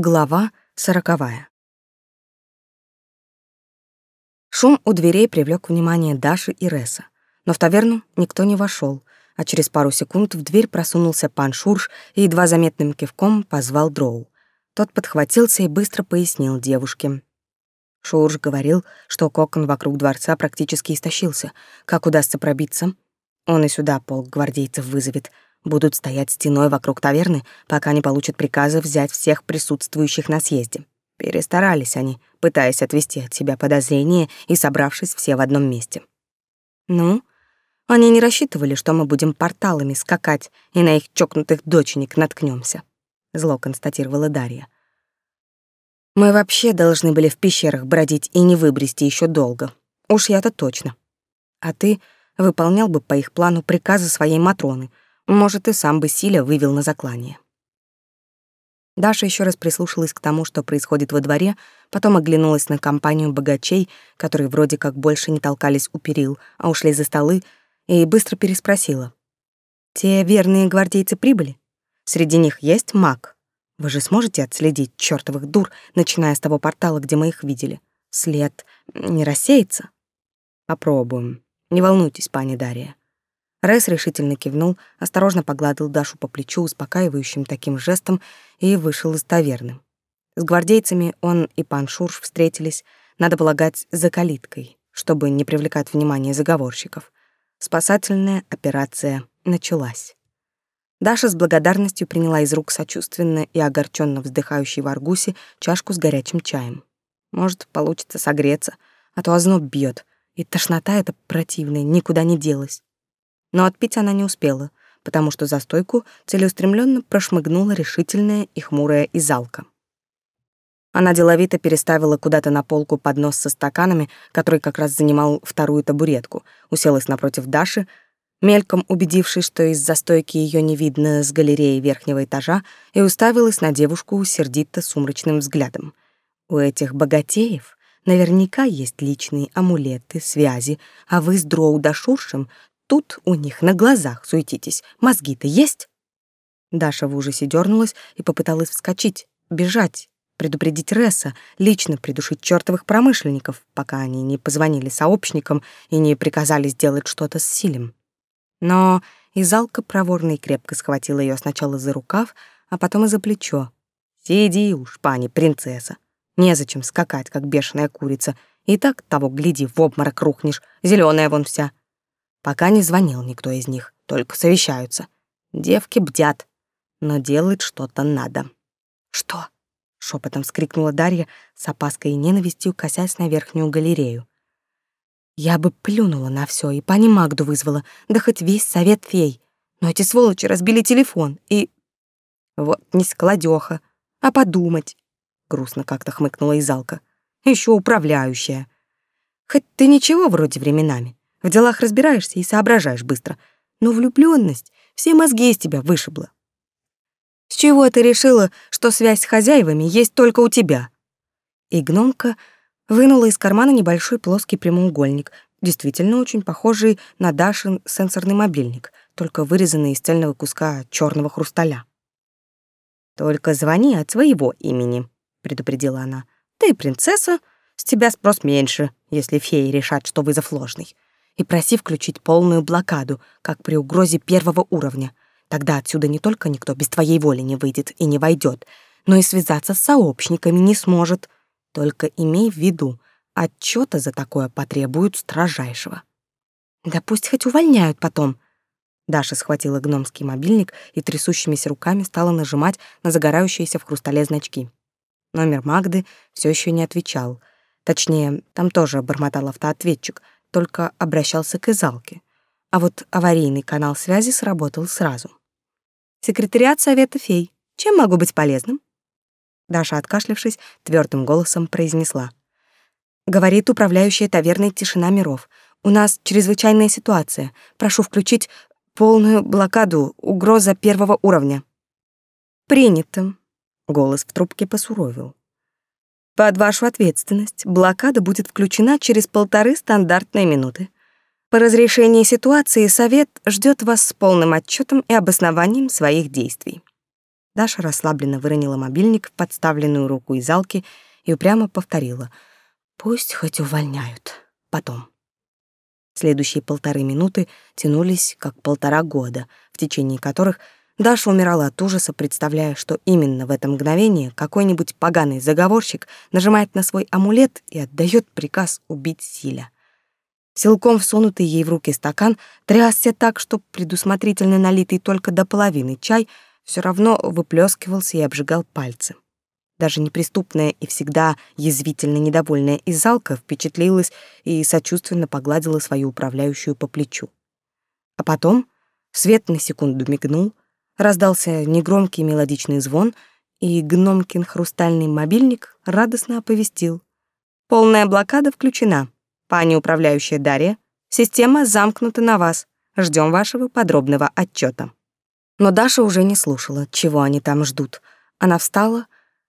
Глава сороковая. Шум у дверей привлек внимание Даши и Реса, но в таверну никто не вошел, а через пару секунд в дверь просунулся пан Шурш и едва заметным кивком позвал Дроу. Тот подхватился и быстро пояснил девушке. Шурш говорил, что кокон вокруг дворца практически истощился. Как удастся пробиться? Он и сюда полк гвардейцев вызовет — будут стоять стеной вокруг таверны, пока не получат приказа взять всех присутствующих на съезде. Перестарались они, пытаясь отвести от себя подозрения и собравшись все в одном месте. Ну, они не рассчитывали, что мы будем порталами скакать и на их чокнутых доченек наткнемся, зло констатировала Дарья. Мы вообще должны были в пещерах бродить и не выбрести еще долго. Уж я-то точно. А ты выполнял бы по их плану приказы своей Матроны — может, и сам бы Силя вывел на заклание. Даша еще раз прислушалась к тому, что происходит во дворе, потом оглянулась на компанию богачей, которые вроде как больше не толкались у перил, а ушли за столы, и быстро переспросила. «Те верные гвардейцы прибыли? Среди них есть маг? Вы же сможете отследить чертовых дур, начиная с того портала, где мы их видели? След не рассеется?» «Попробуем. Не волнуйтесь, пани Дарья. Райс решительно кивнул, осторожно погладил Дашу по плечу успокаивающим таким жестом и вышел из таверны. С гвардейцами он и пан Шурш встретились, надо полагать, за калиткой, чтобы не привлекать внимание заговорщиков. Спасательная операция началась. Даша с благодарностью приняла из рук сочувственно и огорченно вздыхающей аргусе чашку с горячим чаем. Может, получится согреться, а то озноб бьет, и тошнота эта противная никуда не делась. Но отпить она не успела, потому что за стойку целеустремленно прошмыгнула решительная и хмурая Изалка. Она деловито переставила куда-то на полку поднос со стаканами, который как раз занимал вторую табуретку, уселась напротив Даши, мельком убедившись, что из застойки ее не видно с галереи верхнего этажа, и уставилась на девушку сердито сумрачным взглядом. У этих богатеев наверняка есть личные амулеты, связи, а вы с Дроу Дашуршем тут у них на глазах суетитесь. Мозги-то есть?» Даша в ужасе дернулась и попыталась вскочить, бежать, предупредить Ресса, лично придушить чертовых промышленников, пока они не позвонили сообщникам и не приказали сделать что-то с Силем. Но Изалка проворно и крепко схватила ее сначала за рукав, а потом и за плечо. «Сиди уж, пани принцесса. Незачем скакать, как бешеная курица. И так того, гляди, в обморок рухнешь, зеленая вон вся. Пока не звонил никто из них, только совещаются. Девки бдят, но делать что-то надо. «Что?» — шепотом вскрикнула Дарья, с опаской и ненавистью косясь на верхнюю галерею. «Я бы плюнула на все и пани Магду вызвала, да хоть весь совет фей. Но эти сволочи разбили телефон, и... Вот не складёха, а подумать!» — грустно как-то хмыкнула Изалка. Еще управляющая. Хоть ты ничего вроде временами. В делах разбираешься и соображаешь быстро. Но влюблённость все мозги из тебя вышибла. С чего ты решила, что связь с хозяевами есть только у тебя? И гномка вынула из кармана небольшой плоский прямоугольник, действительно очень похожий на Дашин сенсорный мобильник, только вырезанный из цельного куска черного хрусталя. «Только звони от своего имени», — предупредила она. «Ты принцесса, с тебя спрос меньше, если феи решат, что вызов ложный и проси включить полную блокаду, как при угрозе первого уровня. Тогда отсюда не только никто без твоей воли не выйдет и не войдет, но и связаться с сообщниками не сможет. Только имей в виду, отчета за такое потребуют строжайшего. Да пусть хоть увольняют потом. Даша схватила гномский мобильник и трясущимися руками стала нажимать на загорающиеся в хрустале значки. Номер Магды все еще не отвечал. Точнее, там тоже бормотал автоответчик — только обращался к Изалке. А вот аварийный канал связи сработал сразу. «Секретариат Совета фей. Чем могу быть полезным?» Даша, откашлявшись, твердым голосом произнесла. «Говорит управляющая таверной «Тишина миров». У нас чрезвычайная ситуация. Прошу включить полную блокаду, угроза первого уровня». «Принято», — голос в трубке посуровил. Под вашу ответственность блокада будет включена через полторы стандартные минуты. По разрешении ситуации совет ждет вас с полным отчетом и обоснованием своих действий. Даша расслабленно выронила мобильник в подставленную руку из залки и упрямо повторила «Пусть хоть увольняют. Потом». Следующие полторы минуты тянулись как полтора года, в течение которых Даша умирала от ужаса, представляя, что именно в это мгновение какой-нибудь поганый заговорщик нажимает на свой амулет и отдает приказ убить Силя. Силком всунутый ей в руки стакан трясся так, что предусмотрительно налитый только до половины чай — все равно выплескивался и обжигал пальцы. Даже неприступная и всегда язвительно недовольная Изалка впечатлилась и сочувственно погладила свою управляющую по плечу. А потом свет на секунду мигнул, раздался негромкий мелодичный звон, и гномкин хрустальный мобильник радостно оповестил. «Полная блокада включена. Пани управляющая Дарья, система замкнута на вас. Ждем вашего подробного отчета. Но Даша уже не слушала, чего они там ждут. Она встала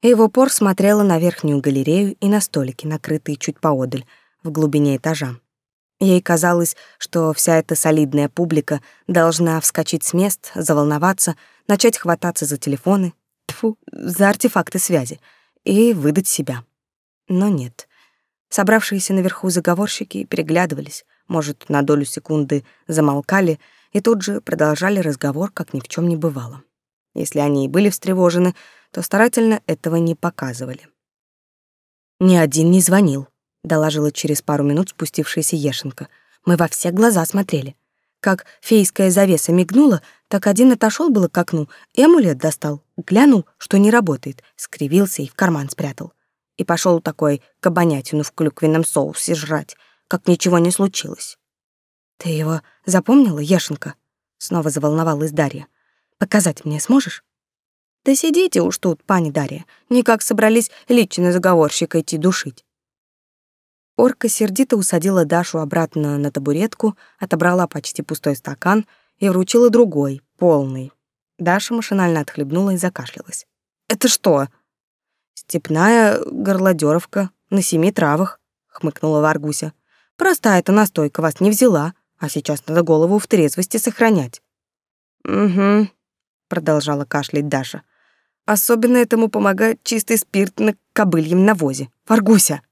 и в упор смотрела на верхнюю галерею и на столики, накрытые чуть поодаль, в глубине этажа. Ей казалось, что вся эта солидная публика должна вскочить с мест, заволноваться, начать хвататься за телефоны, тфу, за артефакты связи и выдать себя. Но нет. Собравшиеся наверху заговорщики переглядывались, может, на долю секунды замолкали и тут же продолжали разговор, как ни в чем не бывало. Если они и были встревожены, то старательно этого не показывали. «Ни один не звонил», — доложила через пару минут спустившаяся Ешенка. «Мы во все глаза смотрели. Как фейская завеса мигнула, так один отошел было к окну и амулет достал, глянул, что не работает, скривился и в карман спрятал. И пошел такой кабанятину в клюквенном соусе жрать, как ничего не случилось. «Ты его запомнила, Ешенка?» Снова заволновалась Дарья. «Показать мне сможешь?» «Да сидите уж тут, пани Дарья. Никак собрались лично заговорщика идти душить». Орка сердито усадила Дашу обратно на табуретку, отобрала почти пустой стакан и вручила другой, полный. Даша машинально отхлебнула и закашлялась. «Это что?» «Степная горлодёровка на семи травах», — хмыкнула Варгуся. «Простая эта настойка вас не взяла, а сейчас надо голову в трезвости сохранять. Угу, продолжала кашлять Даша. Особенно этому помогает чистый спирт на кобыльем навозе. Фаргуся.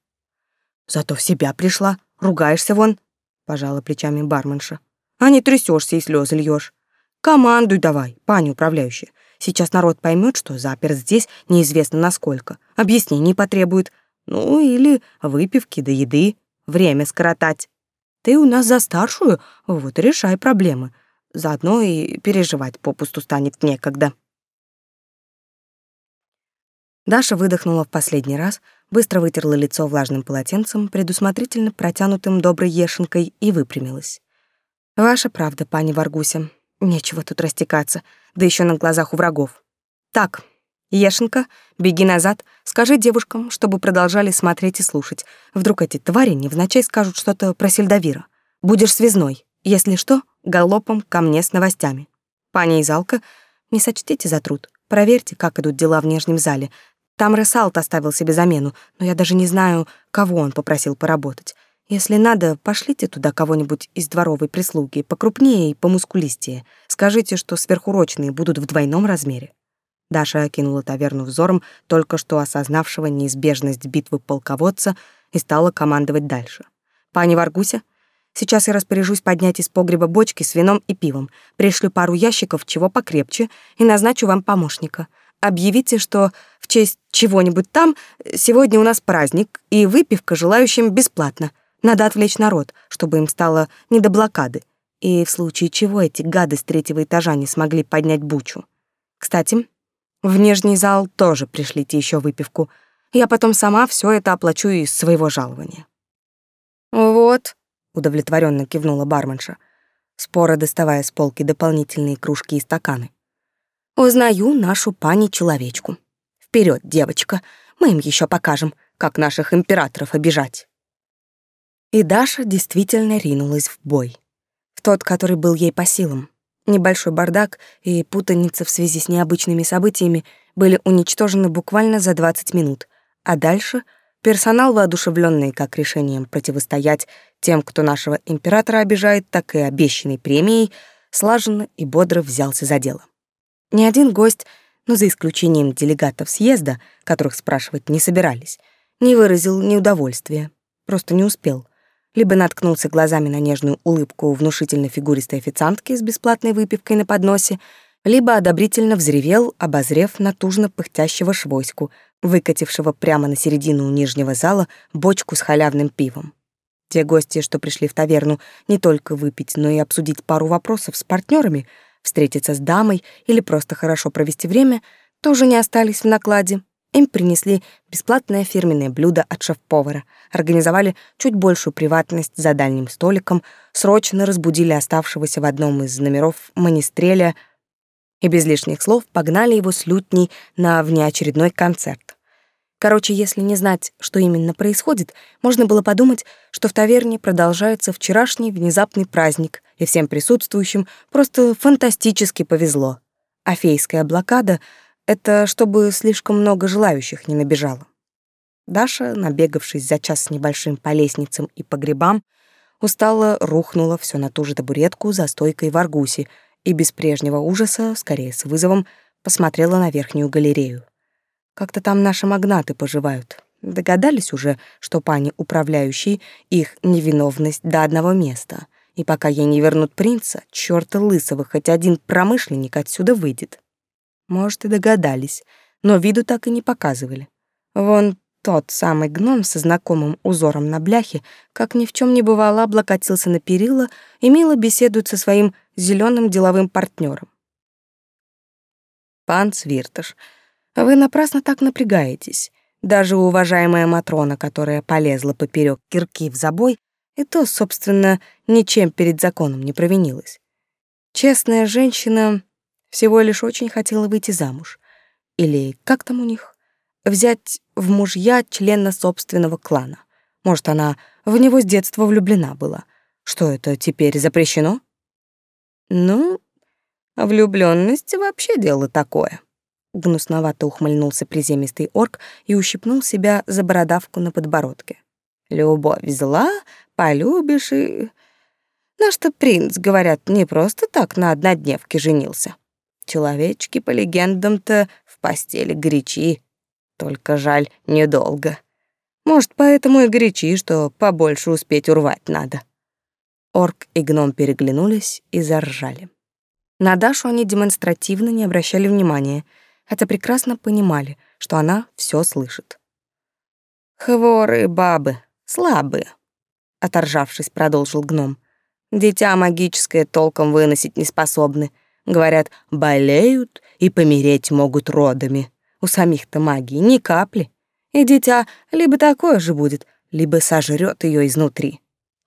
Зато в себя пришла, ругаешься вон, пожала плечами барменша. А не трясешься и слезы льешь. Командуй давай, пани управляющая. Сейчас народ поймет, что запер здесь неизвестно насколько. Объяснений потребует. Ну или выпивки до еды. Время скоротать. Ты у нас за старшую, вот и решай проблемы. Заодно и переживать попусту станет некогда. Даша выдохнула в последний раз, быстро вытерла лицо влажным полотенцем, предусмотрительно протянутым доброй ешенкой, и выпрямилась. «Ваша правда, пани Варгуся. Нечего тут растекаться, да еще на глазах у врагов. Так, Ешенка, беги назад, скажи девушкам, чтобы продолжали смотреть и слушать. Вдруг эти твари невзначай скажут что-то про сельдовира. Будешь связной. Если что, галопом ко мне с новостями. Паня Изалка, не сочтите за труд. Проверьте, как идут дела в нижнем зале. Там Ресалт оставил себе замену, но я даже не знаю, кого он попросил поработать. Если надо, пошлите туда кого-нибудь из дворовой прислуги, покрупнее и помускулистее. Скажите, что сверхурочные будут в двойном размере. Даша окинула таверну взором только что осознавшего неизбежность битвы полководца и стала командовать дальше. «Пани Варгуся, сейчас я распоряжусь поднять из погреба бочки с вином и пивом, пришлю пару ящиков чего покрепче и назначу вам помощника. Объявите, что в честь чего-нибудь там сегодня у нас праздник, и выпивка желающим бесплатно. Надо отвлечь народ, чтобы им стало не до блокады. И в случае чего эти гады с третьего этажа не смогли поднять бучу. Кстати, в нижний зал тоже пришлите еще выпивку. Я потом сама все это оплачу из своего жалования. Вот, удовлетворенно кивнула барменша, споро доставая с полки дополнительные кружки и стаканы. Узнаю нашу пани-человечку. Вперед, девочка, мы им еще покажем, как наших императоров обижать. И Даша действительно ринулась в бой. В тот, который был ей по силам. Небольшой бардак и путаница в связи с необычными событиями были уничтожены буквально за 20 минут, а дальше персонал, воодушевленный как решением противостоять тем, кто нашего императора обижает, так и обещанной премией, слаженно и бодро взялся за дело. Ни один гость но за исключением делегатов съезда, которых спрашивать не собирались, не выразил неудовольствия, просто не успел. Либо наткнулся глазами на нежную улыбку внушительной фигуристой официантки с бесплатной выпивкой на подносе, либо одобрительно взревел, обозрев натужно пыхтящего швоську, выкатившего прямо на середину нижнего зала бочку с халявным пивом. Те гости, что пришли в таверну не только выпить, но и обсудить пару вопросов с партнерами, встретиться с дамой или просто хорошо провести время, тоже не остались в накладе. Им принесли бесплатное фирменное блюдо от шеф-повара, организовали чуть большую приватность за дальним столиком, срочно разбудили оставшегося в одном из номеров манистреля и без лишних слов погнали его с лютней на внеочередной концерт. Короче, если не знать, что именно происходит, можно было подумать, что в таверне продолжается вчерашний внезапный праздник, и всем присутствующим просто фантастически повезло. А фейская блокада — это чтобы слишком много желающих не набежало. Даша, набегавшись за час с небольшим по лестницам и погребам, устало рухнула все на ту же табуретку за стойкой в аргусе и без прежнего ужаса, скорее с вызовом, посмотрела на верхнюю галерею. Как-то там наши магнаты поживают. Догадались уже, что пани управляющий их невиновность до одного места. И пока ей не вернут принца, чёрта лысого, хоть один промышленник отсюда выйдет. Может, и догадались, но виду так и не показывали. Вон тот самый гном со знакомым узором на бляхе, как ни в чем не бывало, облокотился на перила и мило беседует со своим зеленым деловым партнером. Пан Свиртыш — вы напрасно так напрягаетесь. Даже уважаемая Матрона, которая полезла поперек кирки в забой, и то, собственно, ничем перед законом не провинилась. Честная женщина всего лишь очень хотела выйти замуж. Или как там у них? Взять в мужья члена собственного клана. Может, она в него с детства влюблена была. Что это теперь запрещено? Ну, влюблённость вообще дело такое. Гнусновато ухмыльнулся приземистый орк и ущипнул себя за бородавку на подбородке. «Любовь зла, полюбишь и...» Наш-то принц, говорят, не просто так на однодневке женился. Человечки, по легендам-то, в постели горячи. Только жаль, недолго. Может, поэтому и горячи, что побольше успеть урвать надо. Орк и гном переглянулись и заржали. На Дашу они демонстративно не обращали внимания — хотя прекрасно понимали, что она все слышит. «Хворые бабы, слабые», — оторжавшись, продолжил гном. «Дитя магическое толком выносить не способны. Говорят, болеют и помереть могут родами. У самих-то магии ни капли. И дитя либо такое же будет, либо сожрет ее изнутри.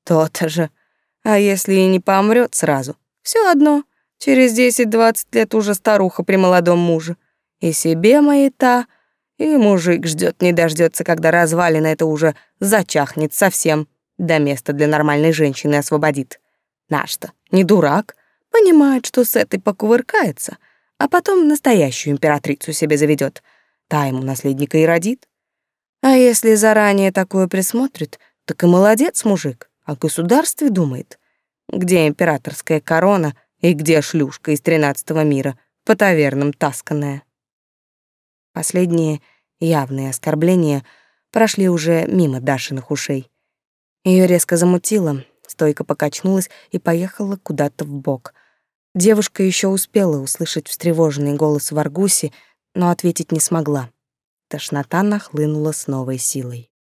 То-то же. А если и не помрет сразу, все одно. Через 10-20 лет уже старуха при молодом муже. И себе маята, и мужик ждет не дождется, когда развалина это уже зачахнет совсем, до места для нормальной женщины освободит. Наш-то не дурак, понимает, что с этой покувыркается, а потом настоящую императрицу себе заведет. Та ему наследника и родит. А если заранее такое присмотрит, так и молодец мужик, о государстве думает. Где императорская корона и где шлюшка из тринадцатого мира, по тавернам тасканная. Последние явные оскорбления прошли уже мимо Дашиных ушей. Ее резко замутило, стойко покачнулась и поехала куда-то в бок. Девушка еще успела услышать встревоженный голос в Аргусе, но ответить не смогла. Тошнота нахлынула с новой силой.